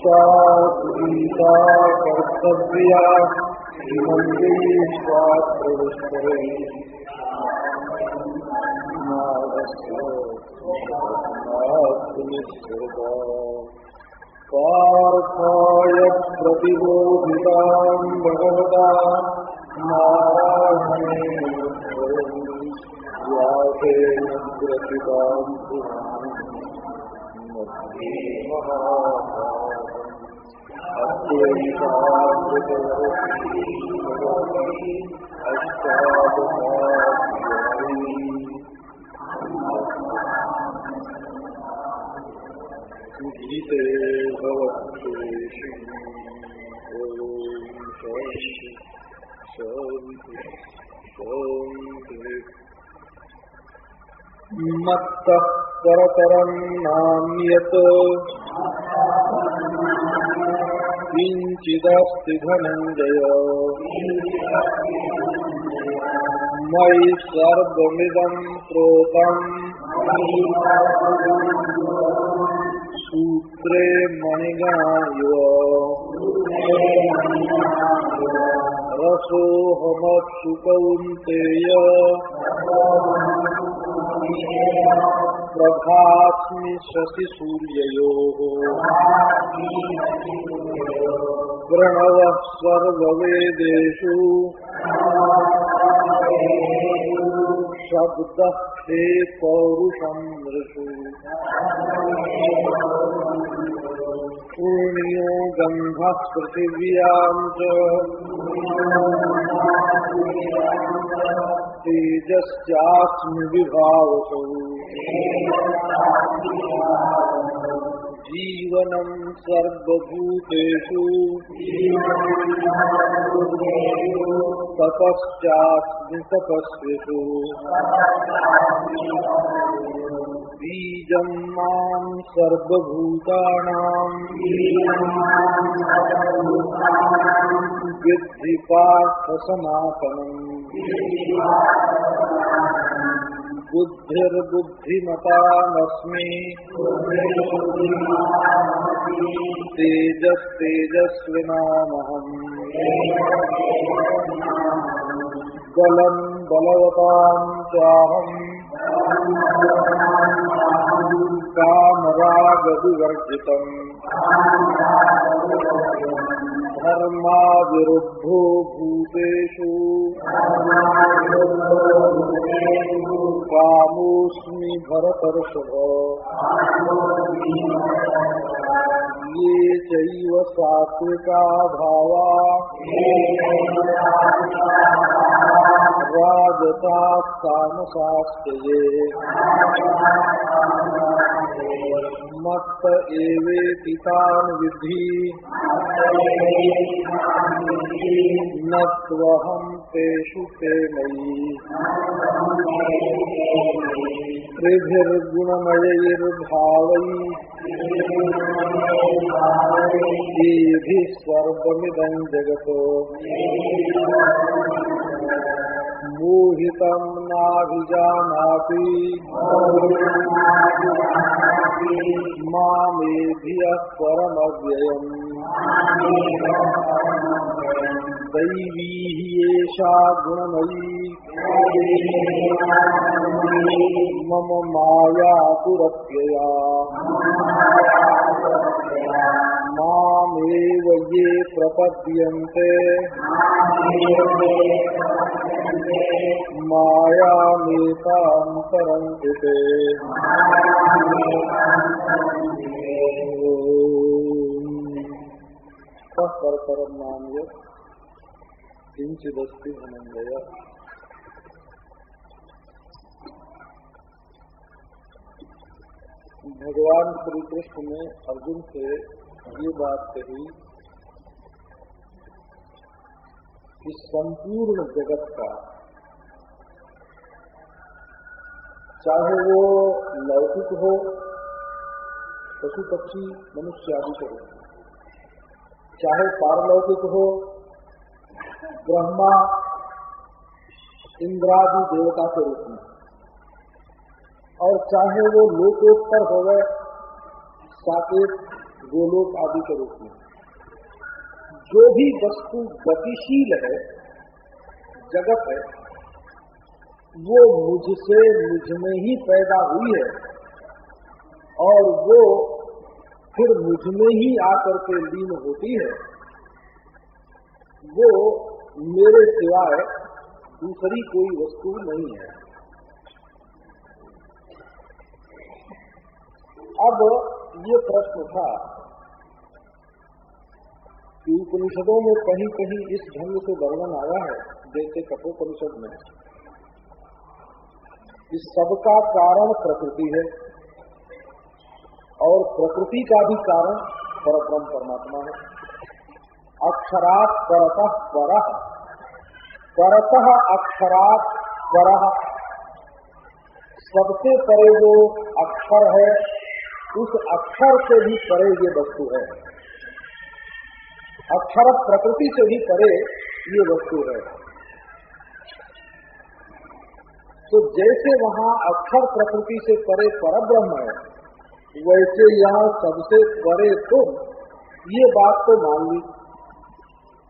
गीता गीता कर्तव्या श्रीमन्देश्वात्रे पार्थाय प्रतिबोधिताम् भगवता नारायणेन व्यासेन प्रतिताम् मध्ये गीते भवत्वेषु मत्तः परतरम् नान्यत् किञ्चिदस्ति धनञ्जय मयि सर्वमिदम् प्रोतम् सूत्रे मणिगणाय रसोऽहमत्सु प्रभास्मि शशिसूर्ययोः प्रणवः सर्ववेदेषु। शब्दः हे पौरुषम् नृषु। पूर्णियो गन्धः पृथिव्याम् च। तेजस्यास्मि जीवनम् सर्वभूतेषु तपश्चास्मि तपस्विषु बीजम् माम् सर्वभूतानाम् बुद्धिर्बुद्धिमतामस्मि। बलम् बलवताम् चाहम्। कामरागविवर्जितम् धर्माविरुद्धो भूतेषु। कामोऽस्मि भरतर्षभ। ये चैव सात्विका भावा। तामसाश्च मत्त एवेति तान् विधि न त्वहं तेषु ते मयि त्रिभिर्गुणमयैर्भावैः एभिः सर्वमिदम् जगतो मोहितं नाभिजानाति मामेभियः परमव्ययम् दैवी एषा गुणमयी। मम माया पुरत्यया मामेव ये प्रपद्यन्ते। मायामेतां तरन्ति ते परपरम नाम किंचिदस्ति धनंजय भगवान श्री कृष्ण ने अर्जुन से ये बात कही कि संपूर्ण जगत का चाहे वो लौकिक हो, पशु पक्षी, मनुष्य आदि के रूप चाहे पारलौकिक हो, ब्रह्मा इंद्रादि देवता के रूप में। और चाहे वो लोकोत्तर हो गए साकेत, गोलोक आदि के रूप में। जो भी वस्तु गतिशील है, जगत है, वो मुझसे मुझमें ही पैदा हुई है, और वो फिर मुझमें ही आकर के लीन होती है। वो मेरे सिवाय दूसरी कोई वस्तु नहीं है। अब ये प्रश्न था कि उपनिषदों में कहीं कहीं इस ढंग से वर्णन आया है, जैसे कठोपनिषद में। इस सबका कारण प्रकृति है। और प्रकृति का भी कारण परब्रह्म परमात्मा है। अक्षरात परत पर। परत अक्षरात पर। सबसे परे जो अक्षर है, उस अक्षर से भी परे ये वस्तु है। अक्षर प्रकृति से भी परे ये वस्तु है। तो जैसे वहाँ अक्षर प्रकृति से परे पर ब्रह्म है वैसे यहाँ सबसे परे तुम ये बात तो मान ली।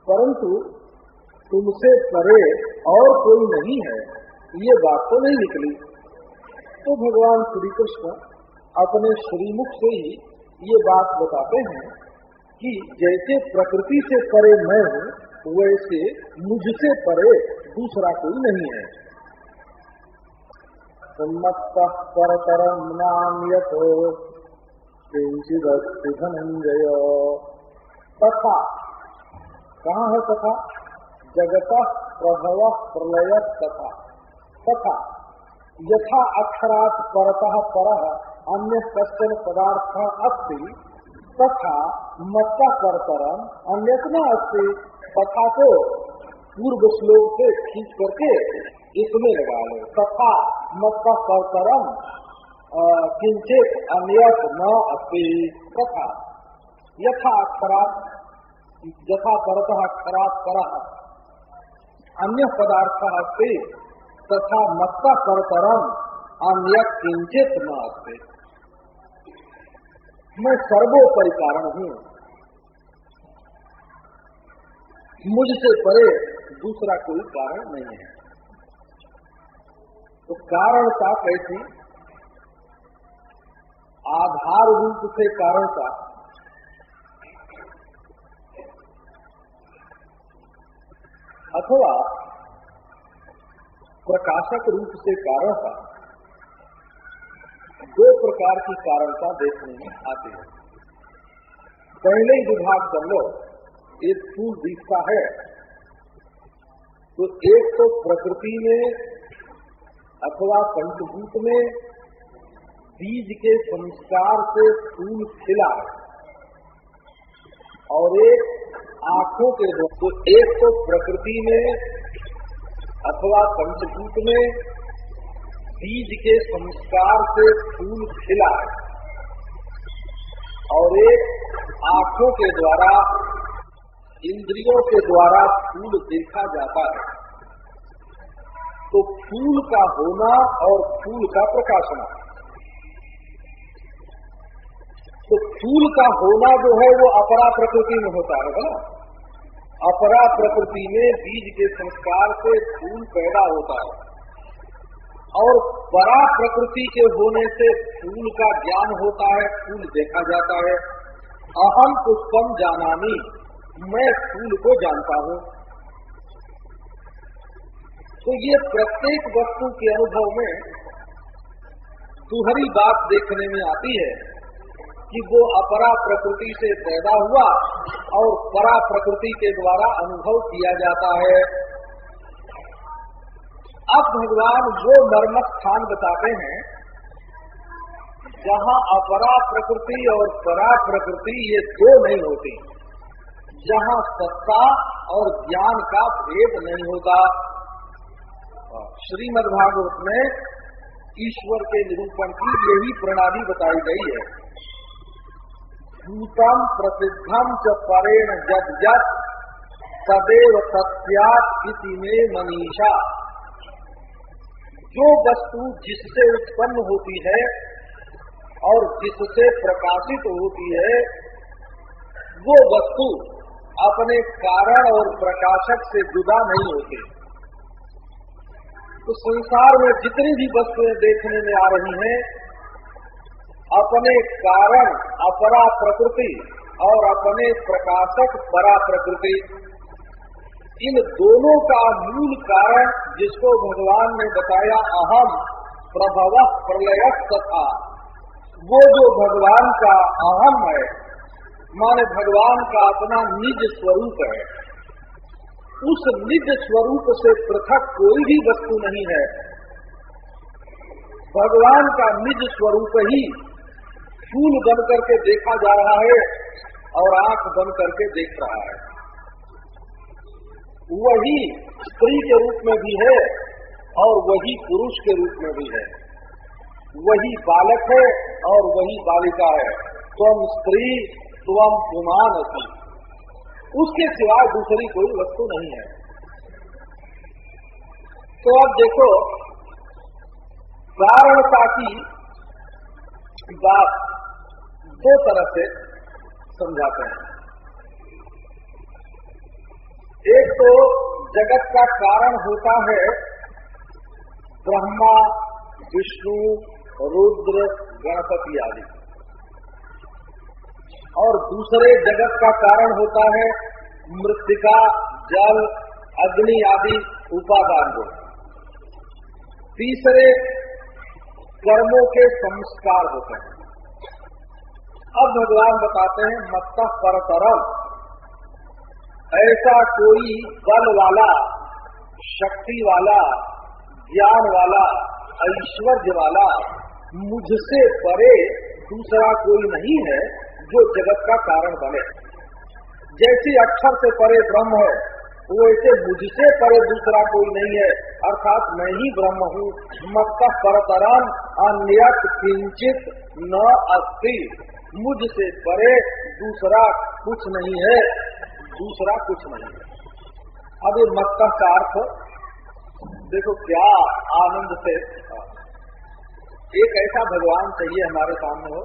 परंतु तुमसे परे और कोई नहीं है, ये बात तो नहीं निकली। तो भगवान श्री कृष्ण अपने श्रीमुख से ही ये बात बताते हैं कि जैसे प्रकृति से परे मैं हूँ, वैसे मुझसे परे दूसरा कोई नहीं है। परतरम नाम यथो धनंजय तथा, कहाँ है तथा? जगत प्रभव प्रलय तथा। तथा, यथा अक्षरात परतः पर अन्य कश्चन पदार्थ अस्ति, तथा मत परतरम अन्य अस्ति, तथा को पूर्व श्लोक से खींच करके इसमें लगा लो। तथा मत परतरम किंचित अन्यत न अस्ति। तथा। यथा अक्षरात यथा परत अक्षरात पर। अन्य पदार्थ अस्ति, तथा मत्ता परतरम अन्य किंचित न अस्ति। मैं सर्वोपरि कारण हूँ। मुझसे परे दूसरा कोई कारण नहीं है। तो कारणता कैसी? आधार रूप से कारण का। अथवा प्रकाशक रूप से कारण का। दो प्रकार की कारणता देखने में आती है। पहले ही विभाग कर लो एक फूल दिखता है। तो एक तो प्रकृति में अथवा पंचभूत में बीज के संस्कार से फूल खिला। और एक आँखों के तो एक तो प्रकृति में अथवा पंचभूत में बीज के संस्कार से फूल खिला। और एक आँखों के द्वारा, इंद्रियों के द्वारा फूल देखा जाता है। तो फूल का होना और फूल का प्रकाशना। तो फूल का होना जो है वो अपरा प्रकृति में होता है ना? अपरा प्रकृति में बीज के संस्कार से फूल पैदा होता है। और परा प्रकृति के होने से फूल का ज्ञान होता है, फूल देखा जाता है। अहम पुष्पम जानानी मैं फूल को जानता हूँ। तो ये प्रत्येक वस्तु के अनुभव में दुहरी बात देखने में आती है। कि वो अपरा प्रकृति से पैदा हुआ और परा प्रकृति के द्वारा अनुभव किया जाता है। अब भगवान वो नर्मक स्थान बताते हैं, जहाँ अपरा प्रकृति और परा प्रकृति ये दो नहीं होती, जहाँ सत्ता और ज्ञान का भेद नहीं होता। श्रीमद् भागवत में ईश्वर के निरूपण की यही प्रणाली बताई गई है। भूतम प्रसिद्धम च परेण जद जत सदैव सत्यात में मनीषा। जो वस्तु जिससे उत्पन्न होती है और जिससे प्रकाशित होती है, वो वस्तु अपने कारण और प्रकाशक से जुदा नहीं होती। तो संसार में जितनी भी वस्तुएँ देखने में आ रही हैं अपने कारण अपरा प्रकृति और अपने प्रकाशक परा प्रकृति। इन दोनों का मूल कारण जिसको भगवान ने बताया अहम प्रभव प्रलय तथा, वो जो भगवान का अहम है, माने भगवान का अपना निज स्वरूप है, उस निज स्वरूप से पृथक कोई भी वस्तु नहीं है। भगवान का निज स्वरूप ही फूल बन करके देखा जा रहा है और आँख बन करके देख रहा है। वही स्त्री के रूप में भी है और वही पुरुष के रूप में भी है। वही बालक है और वही बालिका है। तुम स्त्री तुम पुमान थी उसके सिवाय दूसरी कोई वस्तु नहीं है। तो अब देखो कारणता की बात दो तरह से समझाते हैं। एक तो जगत का कारण होता है ब्रह्मा, विष्णु, रुद्र, गणपति आदि। और दूसरे जगत का कारण होता है मृतिका, जल, अग्नि आदि उपादान तीसरे कर्मों के संस्कार होते हैं। अब भगवान बताते हैं, मत्ता परतरम। ऐसा कोई बल वाला, शक्ति वाला, ज्ञान वाला, ऐश्वर्य वाला मुझसे परे दूसरा कोई नहीं है जो जगत का कारण बने। जैसे अक्षर से परे ब्रह्म है वैसे मुझसे परे दूसरा कोई नहीं है। अर्थात मैं ही ब्रह्म हूँ। मत परतरम अन्य किंचित न अस्ति। मुझसे परे दूसरा कुछ नहीं है। दूसरा कुछ नहीं है। अब ये मक्का का अर्थ, देखो क्या आनंद से एक ऐसा भगवान चाहिए हमारे सामने हो,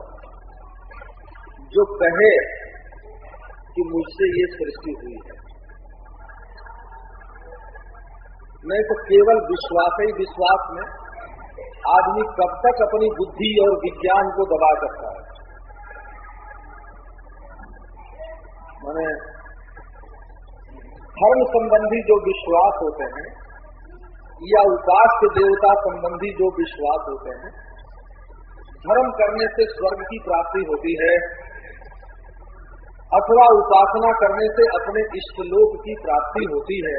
जो कहे कि मुझसे ये सृष्टि हुई है। नहीं तो केवल विश्वास ही विश्वास में आदमी कब तक अपनी बुद्धि और विज्ञान को दबा सकता है। मैंने धर्म संबंधी जो विश्वास होते हैं या उपास के देवता संबंधी जो विश्वास होते हैं, धर्म करने से स्वर्ग की प्राप्ति होती है अथवा उपासना करने से अपने इष्टलोक की प्राप्ति होती है।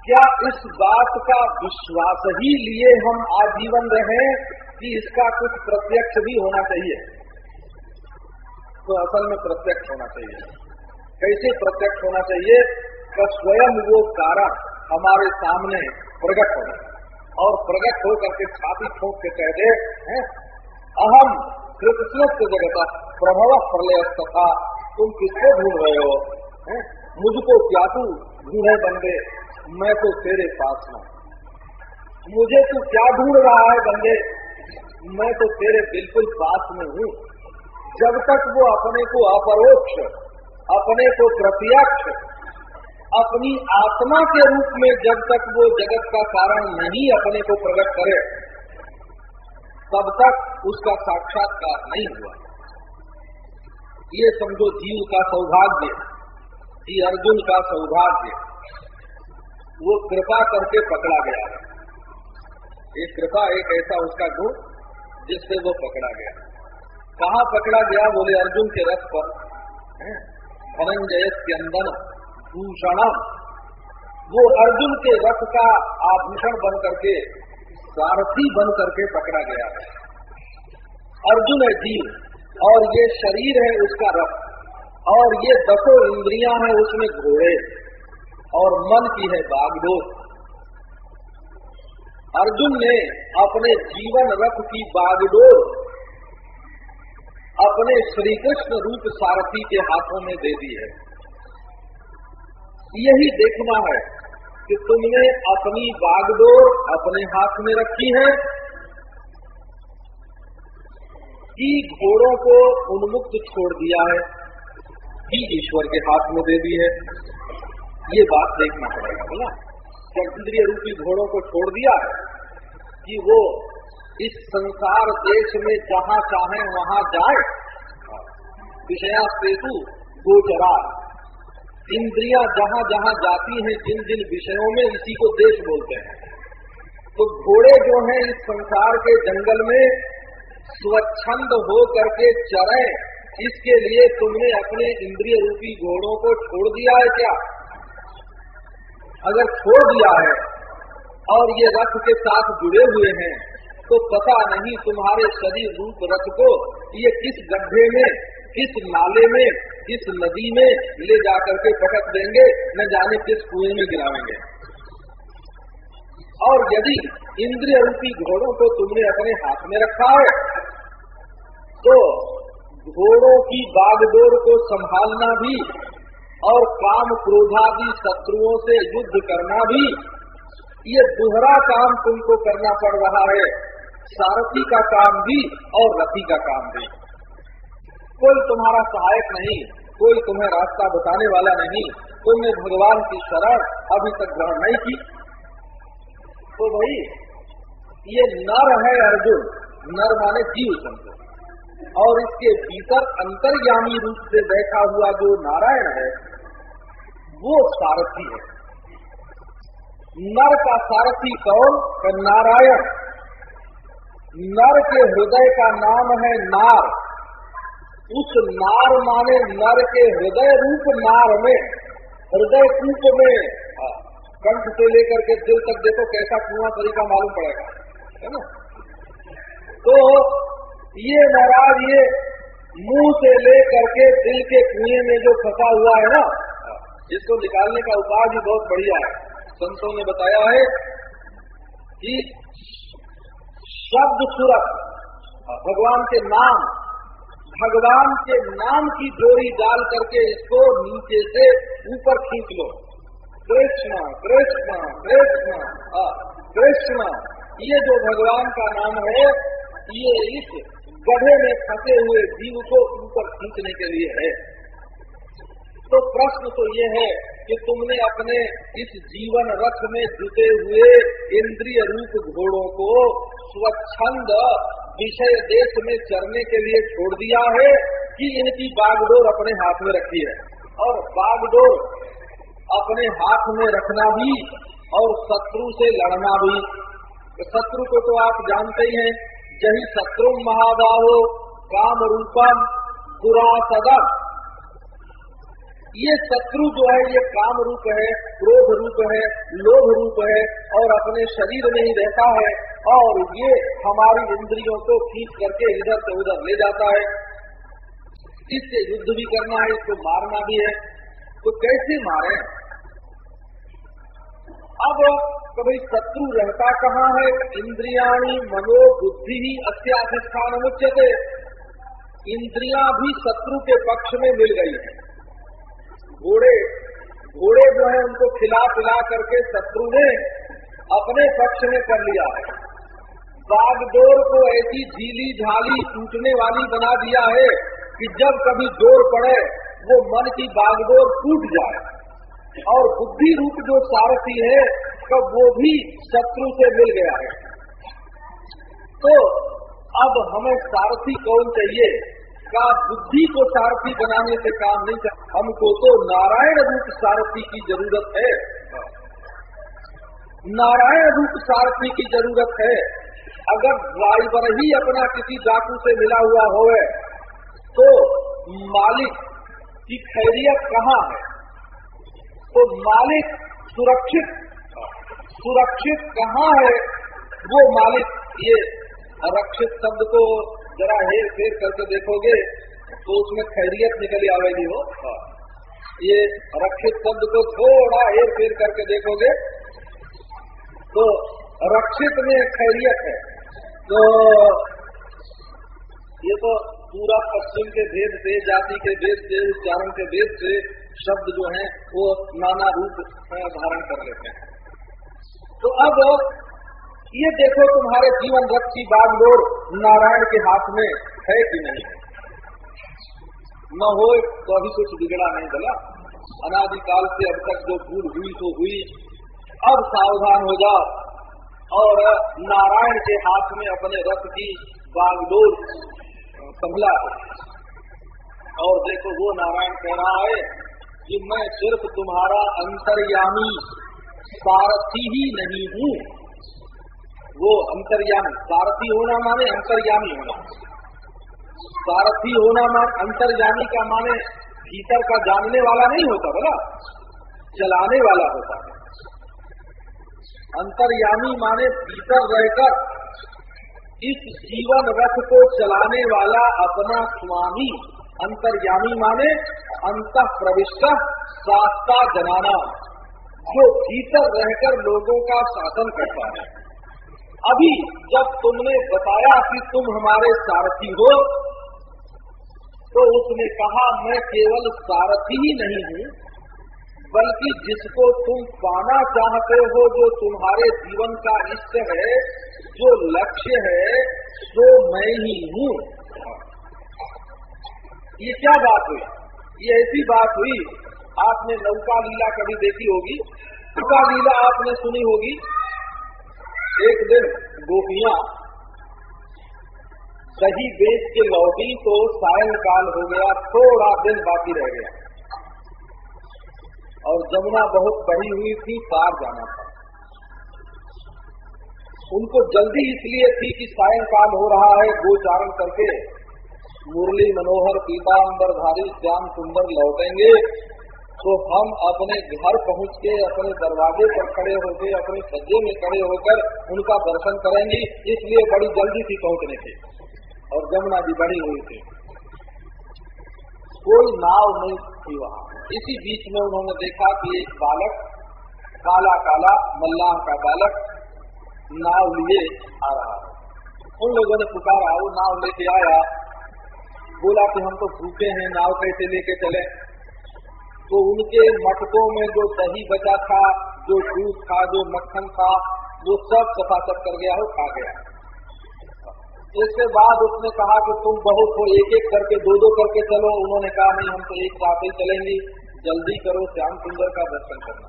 क्या इस बात का विश्वास ही लिए हम आजीवन रहे कि इसका कुछ प्रत्यक्ष भी होना चाहिए? तो असल में प्रत्यक्ष होना चाहिए। कैसे प्रत्यक्ष होना चाहिए? का स्वयं वो कारण हमारे सामने प्रकट हो और प्रकट हो करके छाती ठोक के कह दे अहम कृष्ण जगत प्रभव प्रलय तथा तुम किसको ढूंढ रहे हो? है? मुझको क्या तू ढूंढे बंदे मैं तो तेरे पास हूँ। मुझे तू क्या ढूंढ रहा है बंदे? मैं तो तेरे बिल्कुल पास में हूँ। जब तक वो अपने को अपरोक्ष, अपने को प्रत्यक्ष, अपनी आत्मा के रूप में जब तक वो जगत का कारण नहीं अपने को प्रकट करे, तब तक उसका साक्षात्कार नहीं हुआ। ये समझो जीव का सौभाग्य, ये अर्जुन का सौभाग्य। वो कृपा करके पकड़ा गया ये कृपा एक ऐसा उसका गुण जिससे वो पकड़ा गया। कहा पकड़ा गया बोले अर्जुन के रथ पर? धनंजय स्यंदन भूषण वो अर्जुन के रथ का आभूषण बन करके, सारथी बन करके पकड़ा गया है। अर्जुन है जीव, और ये शरीर है उसका रथ, और ये दसों इंद्रियाँ हैं उसमें घोड़े। और मन की है बागडोर। अर्जुन ने अपने जीवन रथ की बागडोर अपने श्री कृष्ण रूप सारथी के हाथों में दे दी है। यही देखना है कि तुमने अपनी बागडोर अपने हाथ में रखी है कि घोड़ों को उन्मुक्त छोड़ दिया है कि ईश्वर के हाथ में दे दी है। ये बात देखना पड़ेगा, बोला। जब इंद्रिय रूपी घोड़ों को छोड़ दिया है कि वो इस संसार देश में जहाँ चाहे वहाँ जाए। विषया सेतु गोचरा इंद्रिया जहाँ जहाँ जाती हैं, जिन जिन विषयों में इसी को देश बोलते हैं। तो घोड़े जो हैं इस संसार के जंगल में स्वच्छंद हो करके चरे, इसके लिए तुमने अपने इंद्रिय रूपी घोड़ों को छोड़ दिया है क्या? अगर छोड़ दिया है और ये रथ के साथ जुड़े हुए हैं तो पता नहीं तुम्हारे शरीर रूप रथ को ये किस गड्ढे में, किस नाले में, किस नदी में ले जाकर के पटक देंगे, न जाने किस कुएँ में गिरावेंगे और यदि इंद्रिय रूपी घोड़ों को तुमने अपने हाथ में रखा है तो घोड़ों की बागडोर को संभालना भी और काम क्रोधादि शत्रुओं से युद्ध करना भी। ये दोहरा काम तुमको करना पड़ रहा है। सारथी का काम भी और रथी का काम भी। कोई तुम्हारा सहायक नहीं, कोई तुम्हें रास्ता बताने वाला नहीं। तुमने भगवान की शरण अभी तक ग्रहण नहीं की। तो भाई, ये नर है अर्जुन। नर माने जीव समझो और इसके भीतर अंतर्यामी रूप से बैठा हुआ जो नारायण है वो सारथी है। नर का सारथी कौन? नारायण। नर के हृदय का नाम है नार। उस नार माने नर के हृदय रूप नार में हृदय कूप में। हाँ, कंठ से लेकर के दिल तक देखो कैसा कुआँ तरीका मालूम पड़ेगा है ना? तो ये महाराज ये मुँह से लेकर के दिल के कुएँ में जो फंसा हुआ है ना जिसको निकालने का उपाय भी बहुत बढ़िया है। संतों ने बताया है कि शब्द सुरत, भगवान के नाम, भगवान के नाम की जोड़ी डाल करके इसको नीचे से ऊपर खींच लो। कृष्ण कृष्ण कृष्ण कृष्ण, ये जो भगवान का नाम है, ये इस गढ़े में फंसे हुए जीव को ऊपर खींचने के लिए है। तो प्रश्न तो ये है कि तुमने अपने इस जीवन रथ में जुटे हुए इंद्रिय रूप घोड़ों को स्वच्छंद विषय देश में चरने के लिए छोड़ दिया है कि इनकी बागडोर अपने हाथ में रखी है? और बागडोर अपने हाथ में रखना भी और शत्रु से लड़ना भी। तो शत्रु को तो आप जानते ही हैं, जही शत्रु महाबाहो काम रूपम दुरासदम। ये शत्रु जो है, ये काम रूप है, क्रोध रूप है, लोभ रूप है और अपने शरीर में ही रहता है और ये हमारी इंद्रियों को खींच करके इधर से उधर ले जाता है। इससे युद्ध भी करना है, इसको मारना भी है। तो कैसे मारे? अब कभी शत्रु रहता कहाँ है? इंद्रियाणी मनोबुद्धि ही अत्याधिष्ठान मुच्यते। इंद्रिया भी शत्रु के पक्ष में मिल गई है। घोड़े घोड़े जो है उनको खिला पिला करके शत्रु ने अपने पक्ष में कर लिया है। बागडोर को ऐसी झीली झाली टूटने वाली बना दिया है कि जब कभी ज़ोर पड़े, वो मन की बागडोर टूट जाए। और बुद्धि रूप जो सारथी है कब वो भी शत्रु से मिल गया है। तो अब हमें सारथी कौन चाहिए? का बुद्धि को सारथी बनाने से काम नहीं कर हमको तो नारायण रूप सारथी की ज़रूरत है। नारायण रूप सारथी की ज़रूरत है। अगर ड्राइवर ही अपना किसी डाकू से मिला हुआ हो तो मालिक की खैरियत कहाँ है? तो मालिक सुरक्षित सुरक्षित कहाँ है? वो मालिक, ये रक्षित शब्द को जरा हेर फेर करके देखोगे तो उसमें खैरियत निकल आवेगी हो। ये रक्षित शब्द को थोड़ा हेर फेर करके देखोगे तो रक्षित में खैरियत है। तो ये तो पूरा पश्चिम के भेद से जाति के भेद से उच्चारण के भेद से शब्द जो है वो नाना रूप धारण कर लेते हैं। तो अब ये देखो तुम्हारे जीवन की बागडोर नारायण के हाथ में है कि नहीं? न हो तो अभी कुछ बिगड़ा नहीं गला अनादिकाल से अब तक जो भूल हुई तो हुई। अब सावधान हो जाओ। और नारायण के हाथ में अपने रथ की बागडोर संभला और देखो, वो नारायण कह रहा है कि मैं सिर्फ़ तुम्हारा अंतर्यामी, सारथी ही नहीं हूँ। वो अंतर्यामी सारथी होना माने अंतर्यामी होना। सारथी होना माने अंतर्यामी का माने भीतर का जानने वाला नहीं होता, बोला? चलाने वाला होता। है अंतर्यामी माने भीतर रहकर इस जीवन रथ को चलाने वाला अपना स्वामी, अंतर्यामी माने अंत प्रविष्ट शास्ता जनाना, जो भीतर रहकर लोगों का शासन करता है। अभी जब तुमने बताया कि तुम हमारे सारथी हो तो उसने कहा, मैं केवल सारथी ही नहीं हूँ, बल्कि जिसको तुम पाना चाहते हो, जो तुम्हारे जीवन का इष्ट है, जो लक्ष्य है वो मैं ही हूँ। ये क्या बात हुई? ये ऐसी बात हुई, आपने नौका लीला कभी देखी होगी? नौका लीला आपने सुनी होगी? एक दिन गोपियाँ सही बेच के लौटी तो सायंकाल हो गया, थोड़ा दिन बाकी रह गया। और जमुना बहुत बड़ी हुई थी, पार जाना था। उनको जल्दी इसलिए थी कि सायंकाल हो रहा है, गोचारण करके मुरली, मनोहर पीताम्बर धारी, श्याम, सुंदर लौटेंगे। तो हम अपने घर पहुँच के, अपने दरवाजे पर खड़े होकर अपने सज्जे में खड़े होकर उनका दर्शन करेंगे। इसलिए बड़ी जल्दी थी पहुँचने की और जमुना भी बड़ी हुई थी। कोई नाव नहीं थी वहाँ। इसी बीच में उन्होंने देखा कि एक बालक, काला काला, मल्लाह का बालक, नाव लिए आ रहा उन लोगों ने पुकारा, वो नाव लेके आया। बोला कि हम तो भूखे हैं, नाव कैसे लेके चले? तो उनके मटकों में जो दही बचा था, जो दूध था, जो मक्खन था, वो सब सफाचक कर गया हो खा गया। इसके बाद उसने कहा कि तुम बहुत हो एक एक करके दो दो करके चलो। उन्होंने कहा, नहीं, हम तो एक साथ ही चलेंगे। जल्दी करो, श्याम सुंदर का दर्शन करना।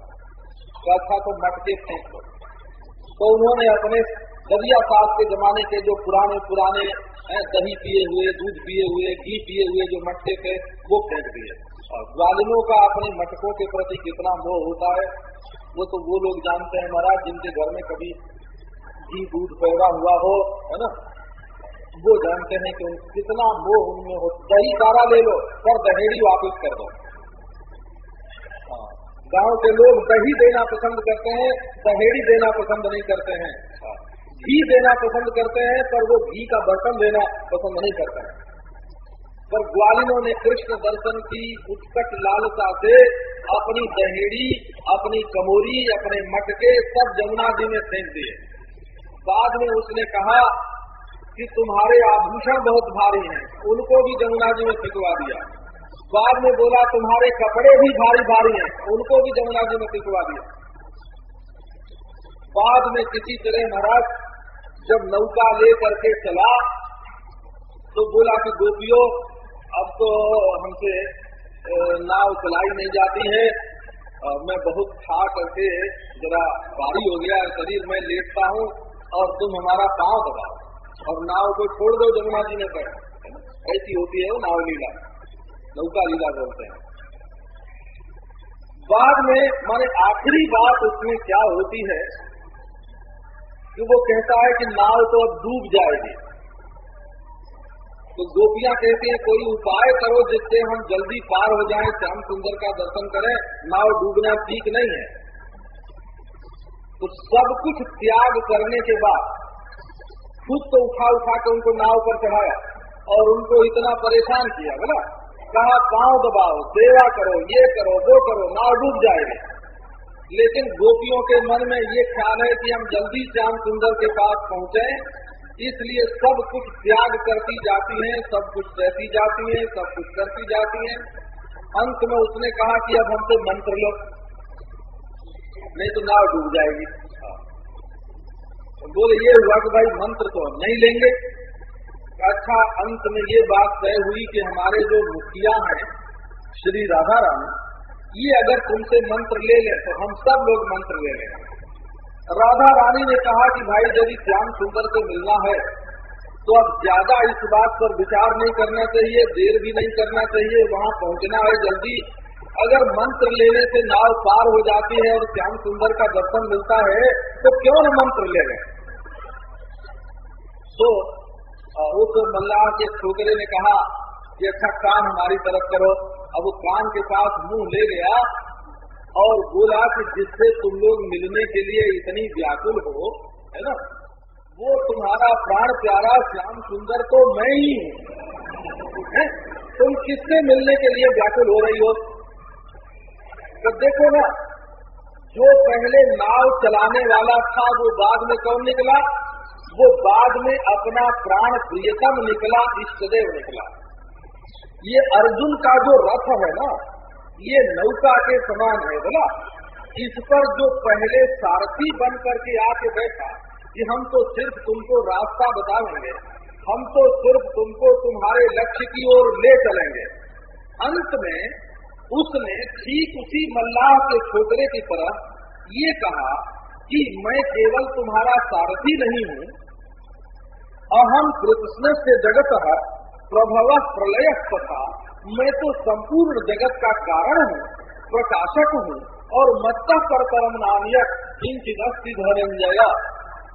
तो अच्छा तो मटके फेंक दो। तो उन्होंने अपने दरिया साहब के जमाने के जो पुराने पुराने दही पिए हुए, दूध पिए हुए, घी पिए हुए जो मटके थे, वो फेंक दिए। और ग्वालिनों का अपने मटकों के प्रति कितना मोह होता है वो तो वो लोग जानते हैं महाराज जिनके घर में कभी घी दूध पैदा हुआ हो है ना? वो जानते हैं कि कितना मोह उनमें हो। दही सारा ले लो पर दहेड़ी वापिस कर दो। हाँ, गाँव के लोग दही देना पसंद करते हैं दहेड़ी देना पसंद नहीं करते हैं। हाँ, घी देना पसंद करते हैं पर वो घी का बर्तन देना पसंद नहीं करते हैं। पर ग्वालिनों ने कृष्ण दर्शन की, उत्कट लालसा से अपनी दहेड़ी, अपनी कमोरी, अपने मटके सब जमुना जी में फेंक दिए। बाद में उसने कहा कि तुम्हारे आभूषण बहुत भारी हैं, उनको भी जमुना जी में फिकवा दिया। बाद में बोला, तुम्हारे कपड़े भी भारी भारी हैं, उनको भी जमुना जी में फिकवा दिया। बाद में किसी तरह महाराज, जब नौका ले करके चला तो बोला कि गोपियों अब तो हमसे नाव चलाई नहीं जाती है। मैं बहुत खा करके जरा भारी हो गया, शरीर में लेटता हूँ और तुम हमारा पाँव दबाओ और नाव को छोड़ दो जमुना जी ने कहा ऐसी होती है नाव लीला। नौका लीला बोलते हैं। बाद में माने आखिरी बात उसमें क्या होती है कि वो कहता है कि नाव तो अब डूब जाएगी। तो गोपियाँ कहती हैं, कोई उपाय करो जिससे हम जल्दी पार हो जाएँ, श्याम सुंदर का दर्शन करें। नाव डूबना ठीक नहीं है। तो सब कुछ त्याग करने के बाद खुद तो उठा उठा के उनको नाव पर चढ़ाया और उनको इतना परेशान किया बोला कहा, पाँव दबाओ, सेवा करो, ये करो, वो करो, नाव डूब जाएगी। लेकिन गोपियों के मन में ये ख्याल है कि हम जल्दी श्याम सुंदर के पास पहुँचे इसलिए सब कुछ त्याग करती जाती हैं, सब कुछ रहती जाती हैं, सब कुछ करती जाती हैं। अंत में उसने कहा कि अब हमसे मंत्र लो। नहीं तो नाव डूब जाएगी। तो बोले ये हुआ कि भाई मंत्र तो नहीं लेंगे। अच्छा अंत में ये बात तय हुई कि हमारे जो मुखिया हैं श्री राधा राम ये अगर तुमसे मंत्र ले ले तो हम सब लोग मंत्र ले लें। राधा रानी ने कहा कि भाई यदि श्याम सुंदर से मिलना है तो अब ज़्यादा इस बात पर विचार नहीं करना चाहिए, देर भी नहीं करना चाहिए, वहाँ पहुँचना है जल्दी। अगर मंत्र लेने से नाव पार हो जाती है और श्याम सुंदर का दर्शन मिलता है तो क्यों न मंत्र ले लें? तो उस मल्लाह के छोकरे ने कहा कि अच्छा कान हमारी तरफ़ करो। अब वो कान के साथ मुँह ले गया और बोला कि जिससे तुम लोग मिलने के लिए इतनी व्याकुल हो, है ना? वो तुम्हारा प्राण प्यारा, श्याम सुंदर तो मैं ही हूँ। तुम किससे मिलने के लिए व्याकुल हो रही हो? तो देखो ना, जो पहले नाव चलाने वाला था, वो बाद में कौन निकला? वो बाद में अपना प्राण प्रियतम निकला, इष्टदेव निकला। ये अर्जुन का जो रथ है ना ये नौका के समान है, बोला। इस पर जो पहले सारथी बन करके आके बैठा कि हम तो सिर्फ़ तुमको रास्ता बताएँगे, हम तो सिर्फ़ तुमको तुम्हारे लक्ष्य की ओर ले चलेंगे। अंत में उसने ठीक उसी मल्लाह के छोकरे की तरह ये कहा कि मैं केवल तुम्हारा सारथी नहीं हूँ। अहम कृष्ण से जगत प्रभव प्रलय तथा मैं तो संपूर्ण जगत का कारण हूँ, प्रकाशक हूँ, और मत्ता पर परम नामियक किंचिदस्ति धनंजय।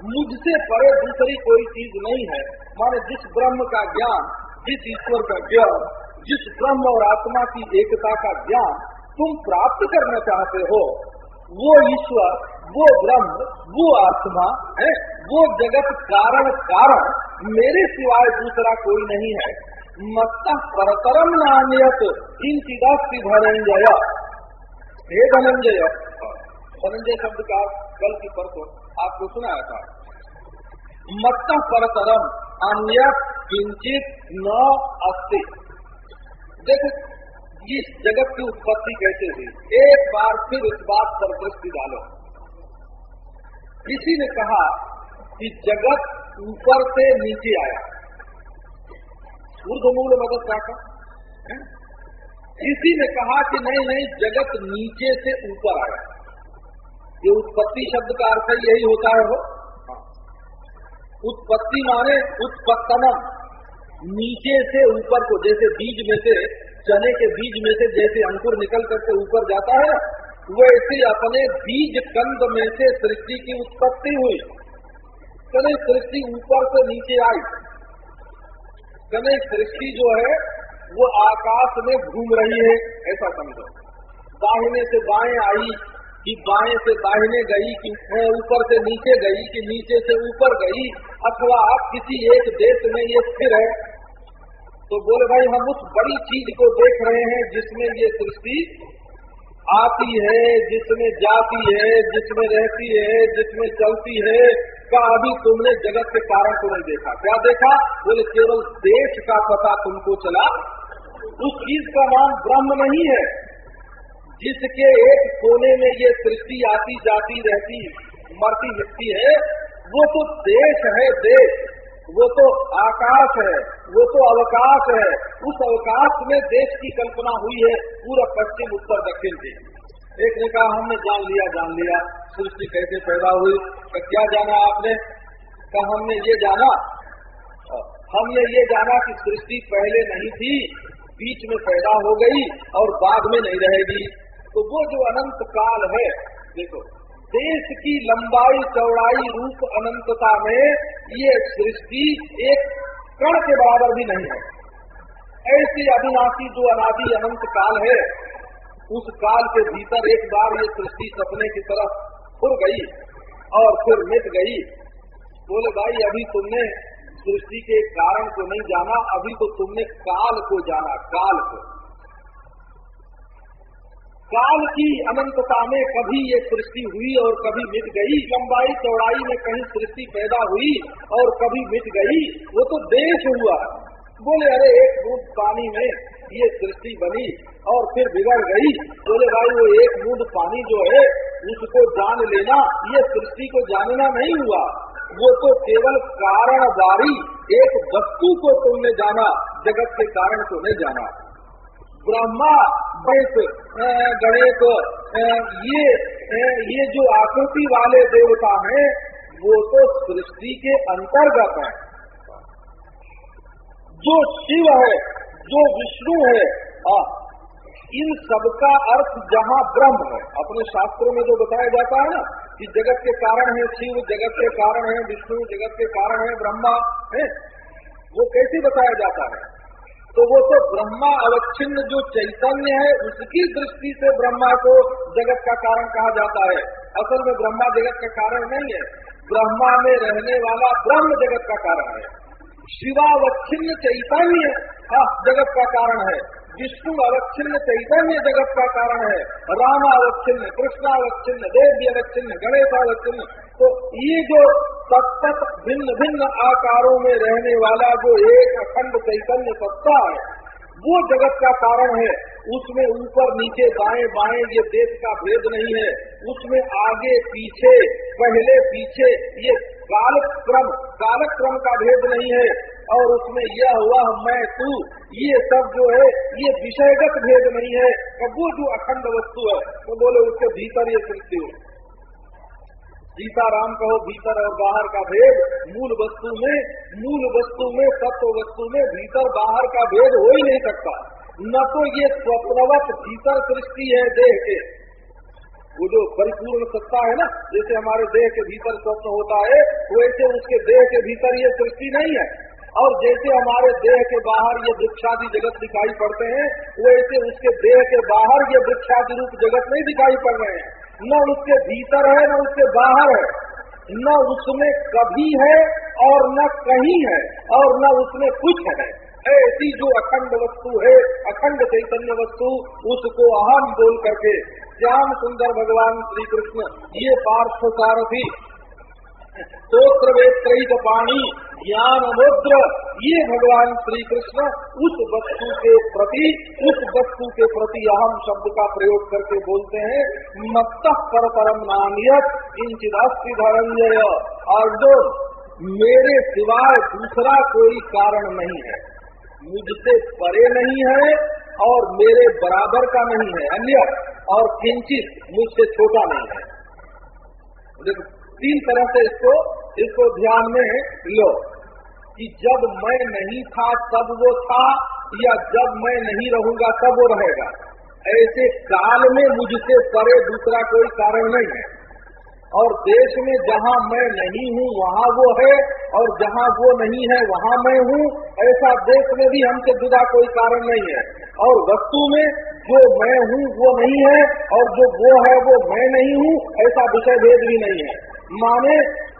मुझसे परे दूसरी कोई चीज़ नहीं है। माने जिस ब्रह्म का ज्ञान, जिस ईश्वर का ज्ञान, जिस ब्रह्म और आत्मा की एकता का ज्ञान तुम प्राप्त करना चाहते हो, वो ईश्वर, वो ब्रह्म, वो आत्मा है, वो जगत कारण कारण मेरे सिवाय दूसरा कोई नहीं है। मत परतरम नान्यत। इन चिदास्ती धनंजय हे धनंजय धनंजय शब्द का कल की परसों आपको सुनाया था। मत परतरम अन्य किंचित न अस्ति। देखो, इस जगत की उत्पत्ति कैसे हुई? एक बार फिर इस बात पर दृष्टि डालो। किसी ने कहा कि जगत ऊपर से नीचे आया। ऊर्धमूल मदद का किसी ने कहा कि नहीं नहीं, जगत नीचे से ऊपर आया। ये उत्पत्ति शब्द का अर्थ यही होता है वो। हाँ। उत्पत्ति माने उत्पत्तनम, नीचे से ऊपर को, जैसे बीज में से, चने के बीज में से जैसे अंकुर निकल करके ऊपर जाता है, वैसे अपने बीज कंद में से सृष्टि की उत्पत्ति हुई। कने सृष्टि ऊपर से नीचे आई। कने सृष्टि जो है, वो आकाश में घूम रही है। ऐसा समझो। दाहिने से बाएँ आई कि बाएँ से दाहिने गई कि ऊपर से नीचे गई कि नीचे से ऊपर गई, अथवा आप किसी एक देश में ये स्थिर है। तो बोले, भाई, हम उस बड़ी चीज़ को देख रहे हैं जिसमें ये सृष्टि आती है, जिसमें जाती है, जिसमें रहती है, जिसमें चलती है का अभी तुमने जगत के कारण को नहीं देखा। क्या देखा? बोले, केवल देश का पता तुमको चला। उस चीज़ का नाम ब्रह्म नहीं है, जिसके एक कोने में ये सृष्टि आती जाती रहती, मरती मिटती है, वो तो देश है, देश। वो तो आकाश है, वो तो अवकाश है। उस अवकाश में देश की कल्पना हुई है, पूरा पश्चिम, उत्तर, दक्षिण की एक ने कहा, हमने जान लिया जान लिया। सृष्टि कैसे पैदा हुई? तो क्या जाना आपने? कहा हमने ये जाना। हमने ये जाना कि सृष्टि पहले नहीं थी, बीच में पैदा हो गई और बाद में नहीं रहेगी। तो वो जो अनंत काल है, देखो, देश की लंबाई, चौड़ाई, रूप अनंतता में ये सृष्टि एक कण के बराबर भी नहीं है। ऐसी अविनाशी, जो अनादि अनंत काल है उस काल के भीतर एक बार ये सृष्टि सपने की तरफ़ फुर गई और फिर मिट गई। बोले, भाई, अभी तुमने सृष्टि के कारण को नहीं जाना, अभी तो तुमने काल को जाना, काल को। काल की अनंतता में कभी ये सृष्टि हुई और कभी मिट गई। लंबाई चौड़ाई में कहीं सृष्टि पैदा हुई और कभी मिट गई। वो तो देश हुआ। बोले, अरे, एक बूंद पानी में ये सृष्टि बनी और फिर बिगड़ गई। बोले, भाई, वो एक बूंद पानी जो है, उसको जान लेना, ये सृष्टि को जानना नहीं हुआ। वो तो केवल कारणदारी, एक वस्तु को तुमने जाना, जगत के कारण को नहीं जाना। ब्रह्मा गणेश गणेश ये ये जो आकृति वाले देवता हैं, वो तो सृष्टि के अंतर्गत है। जो शिव है जो विष्णु है आ, इन सबका अर्थ जहाँ ब्रह्म है। अपने शास्त्रों में जो बताया जाता है ना कि जगत के कारण है शिव जगत के कारण है विष्णु जगत के कारण है ब्रह्मा है? वो कैसे बताया जाता है? तो वो तो ब्रह्मा अवच्छिन्न जो चैतन्य है उसकी दृष्टि से ब्रह्मा को जगत का कारण कहा जाता है। असल में ब्रह्मा जगत का कारण नहीं है। ब्रह्मा में रहने वाला ब्रह्म जगत का कारण है। शिवावच्छिन्न चैतन्य जगत का कारण है। विष्णु अवच्छिन्न चैतन्य जगत का कारण है। राम अवच्छिन्न कृष्ण अवच्छिन्न देवी अवच्छिन्न गणेश अवच्छिन्न तो ये जो सतत भिन्न भिन्न आकारों में रहने वाला जो एक अखंड चैतन्य सत्ता है वो जगत का कारण है। उसमें ऊपर, नीचे, दाएँ बाएँ, ये देश का भेद नहीं है। उसमें आगे, पीछे, पहले, पीछे, ये कालक्रम कालक्रम का भेद नहीं है। और उसमें यह वह मैं तू, ये सब जो है, ये विषयगत भेद नहीं है। वो जो अखंड वस्तु है वो तो बोले उसके भीतर ये सृष्टि हो सीताराम कहो, भीतर और बाहर का भेद, मूल वस्तु में, मूल वस्तु में, तत्व वस्तु में भीतर बाहर का भेद हो ही नहीं सकता। न तो ये स्वप्नवत भीतर सृष्टि है देह के। वो जो परिपूर्ण सत्ता है ना, जैसे हमारे देह के भीतर स्वप्न होता है, वैसे उसके देह के भीतर ये सृष्टि नहीं है। और जैसे हमारे देह के बाहर ये वृक्षादि जगत दिखाई पड़ते हैं, वैसे उसके देह के बाहर ये वृक्षादि रूप जगत नहीं दिखाई पड़ रहे हैं। न उसके भीतर है, न उसके बाहर है। न उसमें कभी है और न कहीं है और न उसमें कुछ है। ऐसी जो अखंड वस्तु है, अखंड चैतन्य वस्तु, उसको अहम बोल करके श्याम सुंदर भगवान श्री कृष्ण ये पार्थ सारथी स्त्रोत्र वेत्रित पाणी ज्ञान मुद्र ये भगवान श्री कृष्ण उस वस्तु के प्रति, उस वस्तु के प्रति अहम शब्द का प्रयोग करके बोलते हैं मत पर परम नानियत इंचिदास्ति धरंजय अर्जुन मेरे सिवाय दूसरा कोई कारण नहीं है। मुझसे परे नहीं है और मेरे बराबर का नहीं है अन्य और किंचित मुझसे छोटा नहीं है। तीन तरह से इसको इसको ध्यान में लो कि जब मैं नहीं था, तब वो था, या जब मैं नहीं रहूँगा, तब वो रहेगा। ऐसे काल में मुझसे परे दूसरा कोई कारण नहीं है। और देश में जहाँ मैं नहीं हूँ, वहाँ वो है, और जहाँ वो नहीं है, वहाँ मैं हूँ, ऐसा देश में भी हमसे जुदा कोई कारण नहीं है। और वस्तु में जो मैं हूँ, वो नहीं है, और जो वो है, वो मैं नहीं हूँ, ऐसा विषय भेद भी नहीं है। माने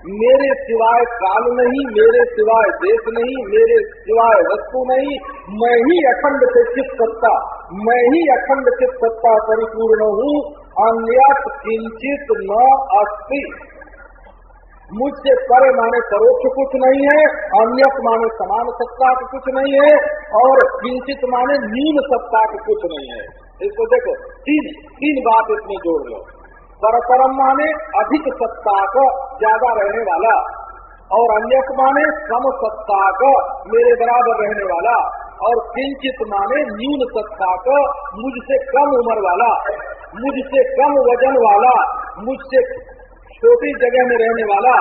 मेरे सिवाय काल नहीं, मेरे सिवाय देश नहीं, मेरे सिवाय वस्तु नहीं, मैं ही अखंड से चित सत्ता, मैं ही अखंड चित सत्ता परिपूर्ण हूँ अन्य किंचित न अस्ति। मुझसे परे माने परोक्ष कुछ नहीं है अन्य माने समान सत्ता का कुछ नहीं है, और किंचित माने नीम सत्ता का कुछ नहीं है। इसको देखो, तीन तीन बात इसमें जोड़ लो। परपरम माने अधिक सत्ता को ज़्यादा रहने वाला, और अन्य माने सम सत्ता को मेरे बराबर रहने वाला, और किंचित माने न्यून सत्ता को मुझसे कम उम्र वाला, मुझसे कम वज़न वाला, मुझसे छोटी जगह में रहने वाला,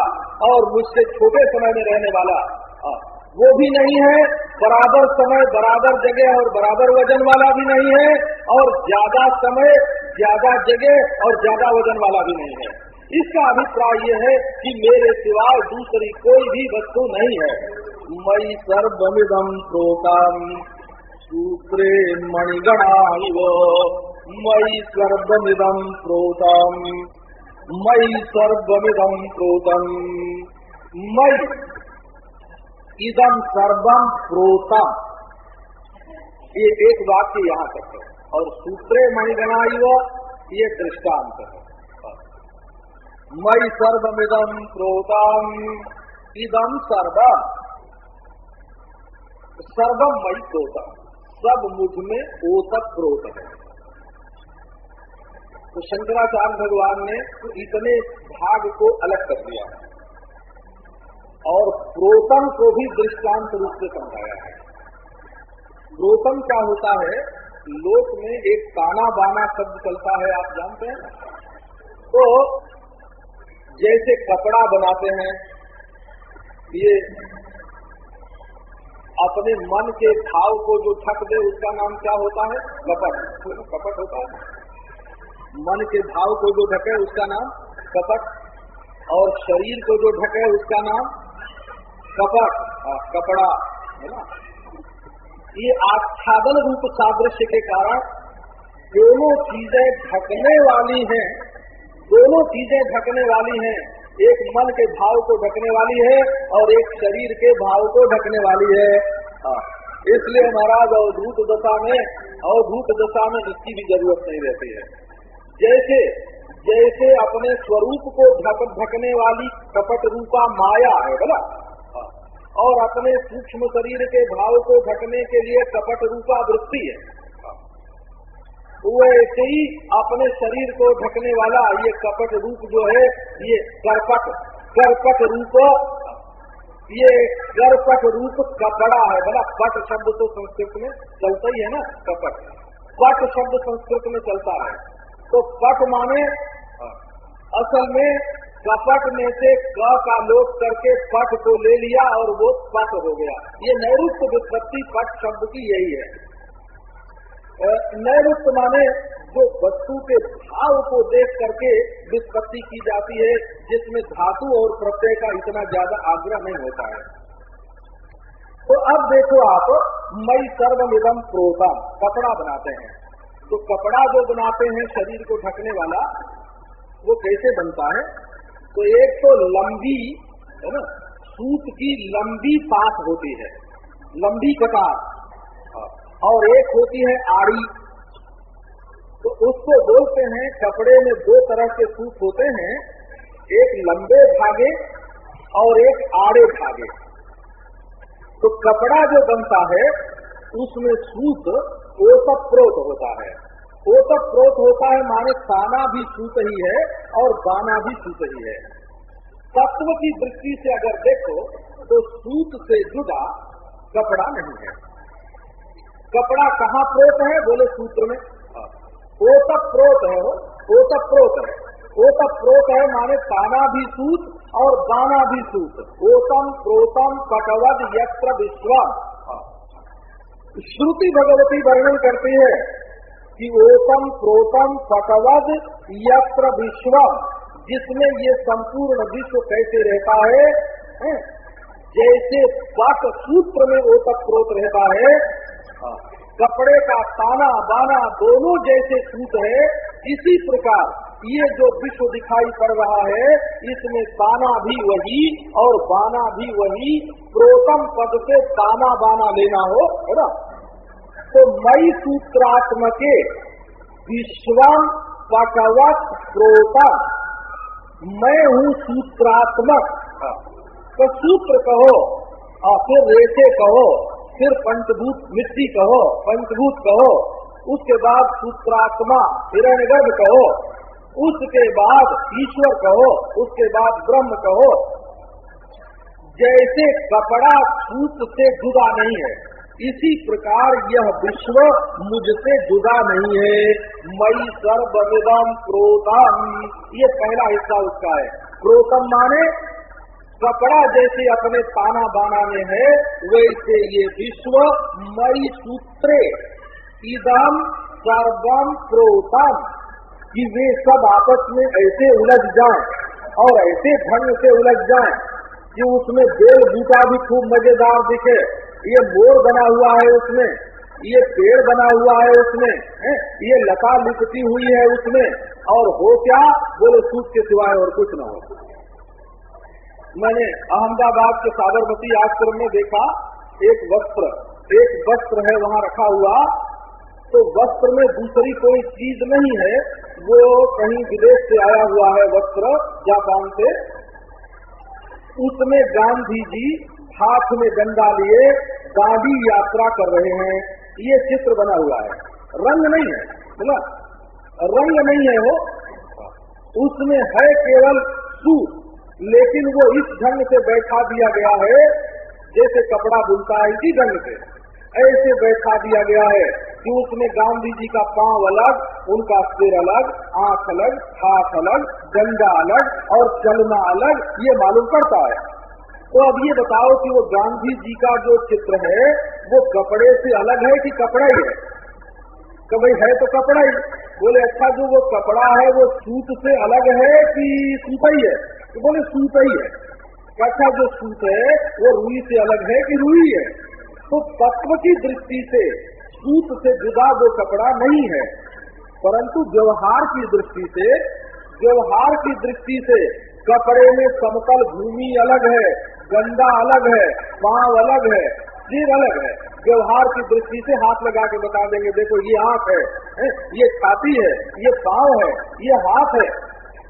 और मुझसे छोटे समय में रहने वाला। वो भी नहीं है, बराबर समय, बराबर जगह और बराबर वज़न वाला भी नहीं है, और ज़्यादा समय ज़्यादा जगह और ज़्यादा वज़न वाला भी नहीं है। इसका अभिप्राय ये है कि मेरे सिवाय दूसरी कोई भी वस्तु नहीं है। मई सर्वमिदम प्रोतम सूत्रे मणिगणा मई सर्वमिदम प्रोतम मई सर्वमिदम प्रोतम मई इदम सर्वम प्रोतम ये एक वाक्य यहाँ तक है। और सूत्रे मणिगणा ये दृष्टांत है। मई सर्वमिदम क्रोधम इदम सर्वम। सर्वम मई क्रोधम सब मुझमें ओतक क्रोध है। तो शंकराचार्य भगवान ने तो इतने भाग को अलग कर दिया है। और प्रोतम को भी दृष्टांत रूप से समझाया है। प्रोतम क्या होता है? लोक में एक ताना बाना शब्द चलता है, आप जानते हैं? तो जैसे कपड़ा बनाते हैं, ये अपने मन के भाव को जो ठक दे, उसका नाम क्या होता है? कपट। कपट होता है। मन के भाव को जो ढके, उसका नाम कपट। और शरीर को जो ढके, उसका नाम कपट। कपड़ा, है ना? ये आच्छादन रूप सादृश्य के कारण दोनों चीज़ें ढकने वाली हैं। दोनों चीज़ें ढकने वाली हैं। एक मन के भाव को ढकने वाली है और एक शरीर के भाव को ढकने वाली है। हाँ, इसलिए महाराज अवधूत दशा में अवधूत दशा में इसकी भी ज़रूरत नहीं रहती है। जैसे जैसे अपने स्वरूप को ढक ढकने वाली कपट रूपा माया है बोला? और अपने सूक्ष्म शरीर के भाव को ढकने के लिए कपट रूपा वृत्ति है। वैसे ही अपने शरीर को ढकने वाला ये कपट रूप जो है, ये करपट करपट रूप, ये करपट रूप कपड़ा है। बोला पट शब्द तो संस्कृत में चलता ही है ना, कपट। पट शब्द संस्कृत में चलता है। तो पट माने असल में कपट में से क का लोप करके पट को ले लिया और वो पट हो गया। ये नैरुक्त विपत्ति पट शब्द की यही है। नैरुक्त माने जो वस्तु के भाव को देख करके विस्पत्ति की जाती है, जिसमें धातु और प्रत्यय का इतना ज़्यादा आग्रह नहीं होता है। तो अब देखो आप, मई सर्वमिदम प्रोतम कपड़ा बनाते हैं। तो कपड़ा जो बनाते हैं, शरीर को ढकने वाला, वो कैसे बनता है? तो एक तो लंबी, है ना, सूत की लंबी पास होती है, लंबी कतार और एक होती है आड़ी। तो उसको बोलते हैं, कपड़े में दो तरह के सूत होते हैं, एक लंबे धागे और एक आड़े धागे तो कपड़ा जो बनता है, उसमें सूत ओतप प्रोत होता है। ओतप प्रोत होता है, माने ताना भी सूत ही है और बाना भी सूत ही है। तत्व की दृष्टि से अगर देखो तो सूत से जुड़ा कपड़ा नहीं है। कपड़ा कहाँ प्रोत है, बोले सूत्र में। ओतक प्रोत है वो ओतक प्रोत है। ओतक प्रोत है, माने ताना भी सूत और बाना भी सूत ओतम प्रोतम कटवद यत्र विश्वम श्रुति भगवती वर्णन करती है कि ओतम प्रोतम पटवद यत्र विश्वम। जिसमें ये संपूर्ण विश्व कैसे रहता है, है? जैसे पट सूत्र में ओतक प्रोत रहता है। कपड़े का ताना बाना दोनों जैसे सूत है इसी प्रकार ये जो विश्व दिखाई पड़ रहा है इसमें ताना भी वही और बाना भी वही। प्रोतम पद से ताना बाना लेना हो है ना? तो मई सूत्रात्मक विश्वम पटवत प्रोतम मैं हूँ सूत्रात्मक। तो सूत्र कहो और फिर रेखे कहो, फिर पंचभूत मिट्टी कहो, पंचभूत कहो, उसके बाद सूत्रात्मा हिरण्यगर्भ कहो, उसके बाद ईश्वर कहो, उसके बाद ब्रह्म कहो। जैसे कपड़ा सूत से जुदा नहीं है। इसी प्रकार यह विश्व मुझसे जुदा नहीं है। मई सर्वविदम क्रोतम ये पहला हिस्सा उसका है। क्रोतम माने कपड़ा जैसे अपने ताना बाना में है, वैसे ये विश्व मई सूत्रे। इदम सर्वम क्रोतम कि वे सब आपस में ऐसे उलझ जाएँ और ऐसे ढंग से उलझ जाएँ कि उसमें बेल बूटा भी खूब मज़ेदार दिखे। ये मोर बना हुआ है उसमें, ये पेड़ बना हुआ है उसमें, है? ये लता लिपटी हुई है उसमें, और हो क्या? बोले सूट के सिवाय और कुछ ना हो। मैंने अहमदाबाद के साबरमती आश्रम में देखा, एक वस्त्र एक वस्त्र है वहाँ रखा हुआ तो वस्त्र में दूसरी कोई चीज़ नहीं है, वो कहीं विदेश से आया हुआ है वस्त्र, जापान से। उसमें गांधी जी हाथ में डंडा लिए गांधी यात्रा कर रहे हैं। ये चित्र बना हुआ है। रंग नहीं है, बोला। रंग नहीं है वो। उसमें है केवल सूट लेकिन वो इस ढंग से बैठा दिया गया है, जैसे कपड़ा बुनता है इसी ढंग से। ऐसे बैठा दिया गया है कि उसमें गांधी जी का पाँव अलग, उनका सिर अलग, आँख अलग, हाथ अलग, डंडा अलग और चलना अलग, ये मालूम पड़ता है। तो अब ये बताओ कि वो गांधी जी का जो चित्र है, वो कपड़े से अलग है कि कपड़ा ही है? तो भाई है तो कपड़ा ही। बोले अच्छा जो वो कपड़ा है, वो सूत से अलग है कि सूता ही है? तो बोले, सूत ही है। अच्छा जो सूत है, वो रुई से अलग है कि रुई है? तो तत्व की दृष्टि से सूत से जुदा वो कपड़ा नहीं है। परंतु व्यवहार की दृष्टि से, व्यवहार की दृष्टि से कपड़े में समतल भूमि अलग है। गंदा अलग है पाँव अलग है सिर अलग है। व्यवहार की दृष्टि से हाथ लगा के बता देंगे देखो ये आँख है, है? ये छाती है ये पाँव है ये हाथ है।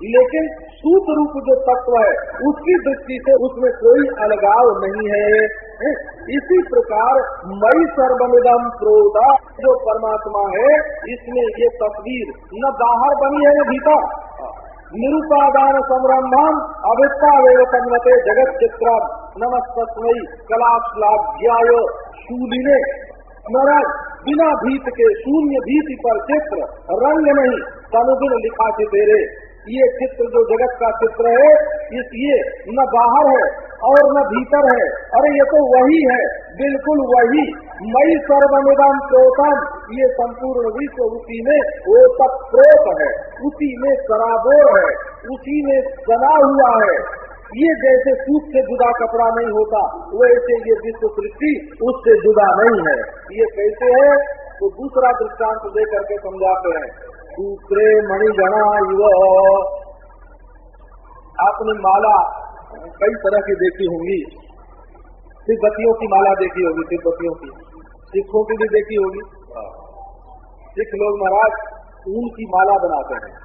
लेकिन सूत रूप जो तत्व है उसकी दृष्टि से उसमें कोई अलगाव नहीं है इसी प्रकार मई सर्वमिदम क्रोधा जो परमात्मा है इसमें ये तस्वीर न बाहर बनी है न भीतर। निरुपादान अभिता वेद कन्वते जगत चित्र नमस्तमयी कलाश्लाघ्याय शूलिने। महाराज बिना भीत के शून्य भीति पर चित्र, रंग नहीं, तनुगुण लिखा के तेरे। ये चित्र जो जगत का चित्र है, इस ये न बाहर है और न भीतर है। अरे, ये तो वही है, बिल्कुल वही। मई सर्वनिदान प्रोतम, ये संपूर्ण विश्व उसी में वो प्रोत है, उसी में सराबोर है, उसी में सना हुआ है। ये जैसे सूख से जुदा कपड़ा नहीं होता, वैसे ये विश्व सृष्टि उससे जुदा नहीं है। ये कैसे है? तो दूसरा दृष्टांत दे करके समझाते हैं। दूसरे मणिगणा युव आपने माला, कई तरह की देखी होंगी। तिब्बतियों की माला देखी होगी, तिब्बतियों की। सिखों की भी देखी होगी। सिख लोग महाराज, ऊन की माला बनाते हैं।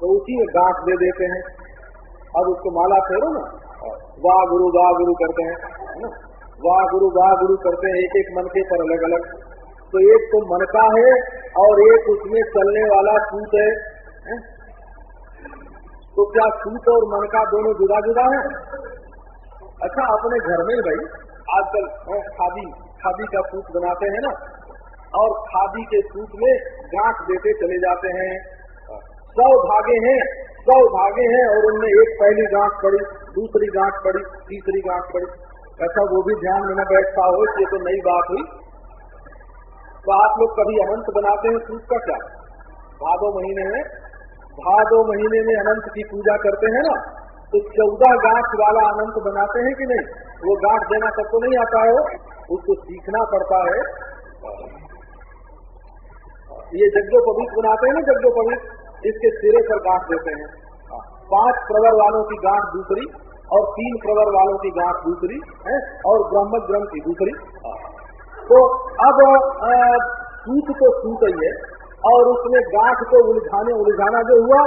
तो उसी में गांठ दे देते हैं। अब उसको माला फेरो ना। वाह गुरु वाह गुरु करते हैं। वाह गुरु वाह गुरु करते हैं। एक एक मन के पर अलग अलग तो एक तो मन का है और एक उसमें चलने वाला सूत है, है? तो क्या सूत और मन का दोनों जुदा जुदा है? अच्छा अपने घर में भाई आजकल खादी खादी का सूत बनाते हैं ना और खादी के सूत में गांठ देते चले जाते हैं। सौ भागे हैं सौ भागे हैं और उनमें एक पहली गांठ पड़ी दूसरी गांठ पड़ी तीसरी गांठ पड़ी। अच्छा वो भी ध्यान में न बैठता हो ये तो नई बात हुई। तो आप लोग कभी अनंत बनाते हैं सूट का क्या? भादो महीने में, भादो महीने में अनंत की पूजा करते हैं ना तो चौदह गांठ वाला अनंत बनाते हैं कि नहीं? वो गांठ देना सबको नहीं आता है, उसको सीखना पड़ता है। ये जग्गो पवित्र बनाते हैं ना, जग्गो पवित्र, इसके सिरे पर गांठ देते हैं। पाँच प्रवर वालों की गांठ दूसरी और तीन प्रवर वालों की गांठ दूसरी, है? और ब्रह्म ग्रंथ की दूसरी। तो अब सूत तो सूत ही है और उसमें गांठ को उलझाने, उलझाना जो हुआ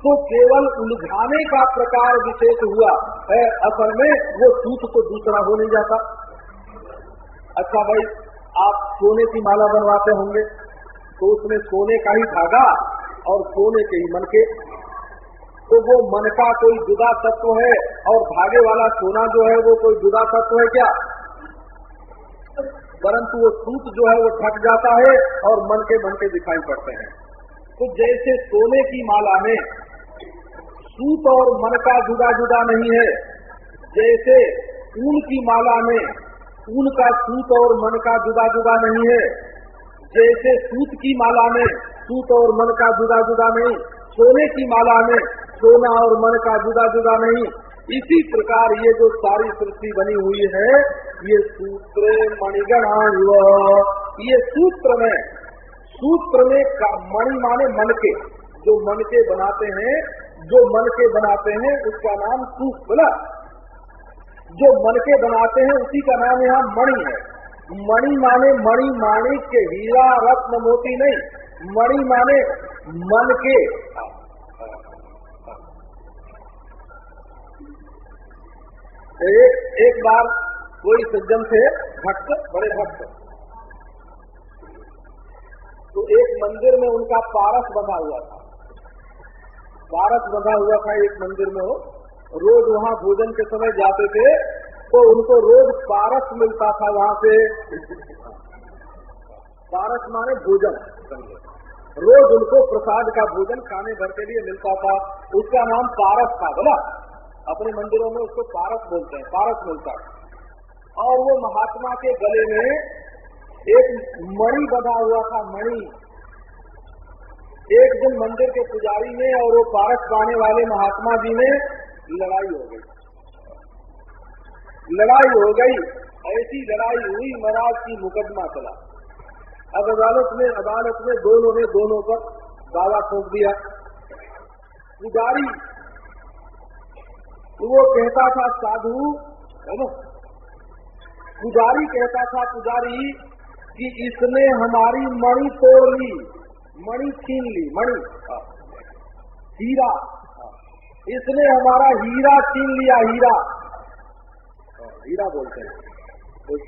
तो केवल उलझाने का प्रकार विशेष हुआ। है असल में वो सूत को दूसरा हो नहीं जाता। अच्छा भाई, आप सोने की माला बनवाते होंगे तो उसमें सोने का ही धागा और सोने के ही मन के तो वो मन का कोई जुदा तत्व है और भागे वाला सोना जो है, वो कोई जुदा तत्व है क्या? परंतु वो सूत जो है वो थक जाता है और मन के मन के दिखाई पड़ते हैं। तो जैसे सोने की माला में सूत और मन का जुदा जुदा नहीं है, जैसे ऊन की माला में ऊन का सूत और मन का जुदा जुदा नहीं है, जैसे सूत की माला में सूत और मन का जुदा जुदा नहीं, सोने की माला में सोना और मन का जुदा जुदा नहीं इसी प्रकार ये जो सारी सृष्टि बनी हुई है, ये सूत्र मणिगणा ये सूत्र में सूत्र में मणि माने मन के। जो मन के बनाते हैं, जो मन के बनाते हैं, उसका नाम सूख बोला जो मन के बनाते हैं, उसी का नाम यहाँ मणि है। मणि माने मणि माणिक के हीरा, रत्न, मोती नहीं। मणि माने मन के। एक एक बार कोई सज्जन थे, भक्त, बड़े भक्त। तो एक मंदिर में उनका पारस बंधा हुआ था। पारस बंधा हुआ था एक मंदिर में हो रोज वहाँ भोजन के समय जाते थे तो उनको रोज पारस मिलता था वहाँ से। पारस माने भोजन। रोज उनको प्रसाद का भोजन खाने भर के लिए मिलता था। उसका नाम पारस था, बोला। अपने मंदिरों में उसको पारस बोलते हैं, पारस मिलता है। और वो महात्मा के गले में एक मणि बना हुआ था, मणि। एक दिन मंदिर के पुजारी में और वो पारस पाने वाले महात्मा जी ने लड़ाई हो गई। लड़ाई हो गई, ऐसी लड़ाई हुई, महाराज की मुकदमा चला। अब अदालत में अदालत में दोनों ने दोनों पर दावा ठोक दिया। पुजारी तो वो कहता था, साधु है ना पुजारी कहता था, पुजारी, कि इसने हमारी मणि तोड़ ली, मणि छीन ली, मणि हीरा इसने हमारा हीरा छीन लिया, हीरा। हीरा बोलते हैं। तो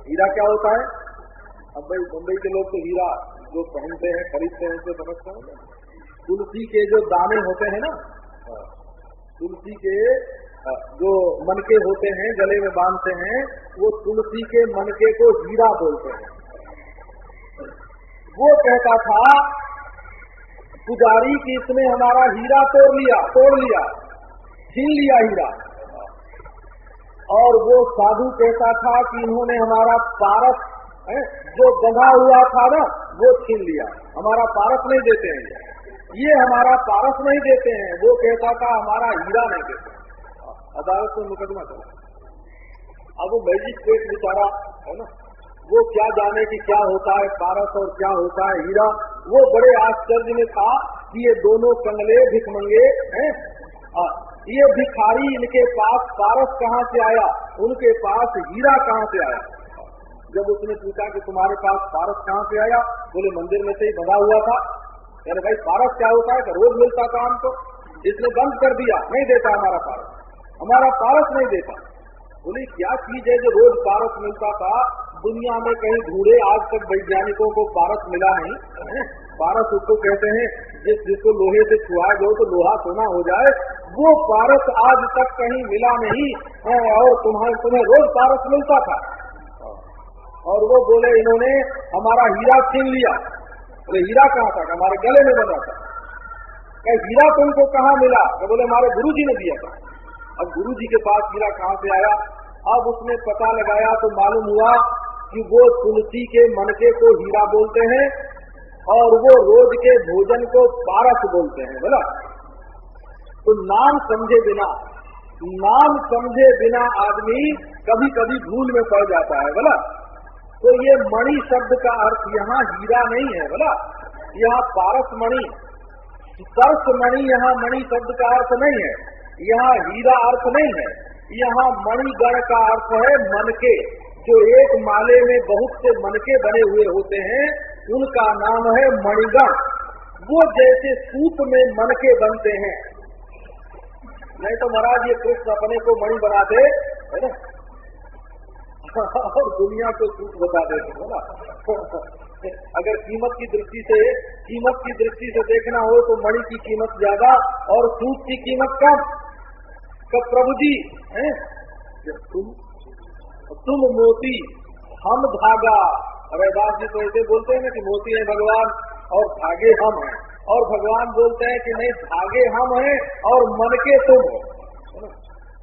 हीरा क्या होता है? अब भाई, मुंबई के लोग तो हीरा जो पहनते हैं, खरीदते हैं, उसे समझते हैं तुलसी के जो दाने होते हैं ना तुलसी के जो मनके होते हैं गले में बांधते हैं वो तुलसी के मनके को हीरा बोलते हैं। वो कहता था पुजारी की इसने हमारा हीरा तोड़ लिया तोड़ लिया छीन लिया हीरा। और वो साधु कहता था कि इन्होंने हमारा पारस है, जो बंधा हुआ था ना वो छीन लिया। हमारा पारस नहीं देते हैं। ये हमारा पारस नहीं देते हैं। वो कहता था हमारा हीरा नहीं देते अदालत में मुकदमा चला अब वो मैजिस्ट्रेट बेचारा, है ना, वो क्या जाने की क्या होता है, पारस और क्या होता है, हीरा, वो बड़े आश्चर्य में था कि ये दोनों कंगले भिखमंगे हैं। ये भिखारी इनके पास पारस कहाँ से आया? उनके पास हीरा कहाँ से आया? जब उसने पूछा कि तुम्हारे पास पारस कहाँ से आया, बोले, मंदिर में से ही बना हुआ था। अरे भाई, पारस क्या होता है? कि रोज मिलता था हमको। इसने बंद कर दिया, नहीं देता हमारा पारस। हमारा पारस नहीं देता बोले, क्या चीज़ है जो रोज पारस मिलता था? दुनिया में कहीं ढूंढे आज तक वैज्ञानिकों को पारस मिला नहीं पारस उसको कहते हैं, जिस जिसको लोहे से छुआ गो तो लोहा सोना हो जाए। वो पारस आज तक कहीं मिला नहीं, है? और तुम्हारे, तुम्हें रोज पारस मिलता था। और वो बोले, इन्होंने हमारा हीरा छीन लिया। बोले, हीरा कहाँ था? हमारे गले में बना था। हीरा तुमको कहाँ मिला? तो बोले, हमारे गुरु जी ने दिया था। अब गुरु जी के पास हीरा कहाँ से आया? अब उसने पता लगाया तो मालूम हुआ कि वो तुलसी के मनके को हीरा बोलते हैं और वो रोज के भोजन को पारस बोलते हैं, बोला। तो नाम समझे बिना, नाम समझे बिना आदमी कभी कभी भूल में पड़ जाता है, बोला। तो ये मणि शब्द का अर्थ यहाँ हीरा नहीं है, बोला। यहाँ पारस मणि सर्स मणि यहाँ मणि शब्द का अर्थ नहीं है। यहाँ हीरा अर्थ नहीं है। यहाँ मणिगण का अर्थ है मन के। जो एक माले में बहुत से मन के बने हुए होते हैं, उनका नाम है मणिगण। वो जैसे सूत में मन के बनते हैं। नहीं तो महाराज, ये कृष्ण अपने को मणि बना दे है ना? और दुनिया को सूट बता देते हो ना अगर कीमत की दृष्टि से, कीमत की दृष्टि से देखना हो तो मणि की कीमत ज़्यादा और सूत की कीमत कम। कब प्रभु जी, हैं? तुम तुम मोती, हम धागा। रैदास जी तो ऐसे बोलते हैं ना कि मोती है भगवान और धागे हम हैं। और भगवान बोलते हैं कि नहीं, धागे हम हैं और मन के तुम हो।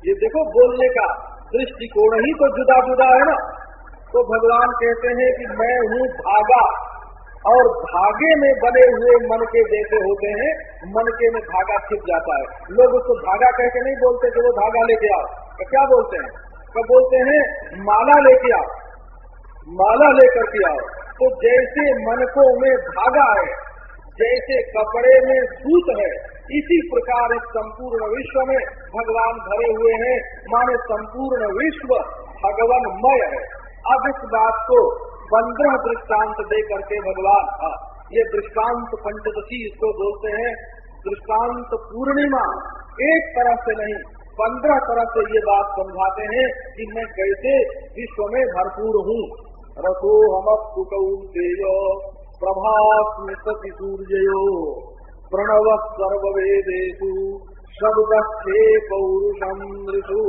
ये देखो बोलने का दृष्टिकोण ही तो जुदा जुदा है ना। तो भगवान कहते हैं कि मैं हूँ धागा और धागे में बने हुए मन के जैसे होते हैं, मन के में धागा छिप जाता है। लोग उसको धागा कह के नहीं बोलते कि वो धागा लेके आओ। तो क्या बोलते हैं? कब बोलते हैं, माला लेके आओ। माला लेकर के आओ। तो जैसे मनकों में धागा है जैसे कपड़े में सूत है इसी प्रकार इस संपूर्ण विश्व में भगवान भरे हुए हैं। माने संपूर्ण विश्व भगवानमय है। अब इस बात को पंद्रह दृष्टांत दे करके भगवान हाँ, ये दृष्टांत पंचदशी इसको बोलते हैं दृष्टांत पूर्णिमा। एक तरह से नहीं पंद्रह तरह से ये बात समझाते हैं कि मैं कैसे विश्व में भरपूर हूँ। रसो हम तेजो प्रभास्मि सूर्यो प्रणव सर्वेदेशु शब्द पौरुषम ऋषु।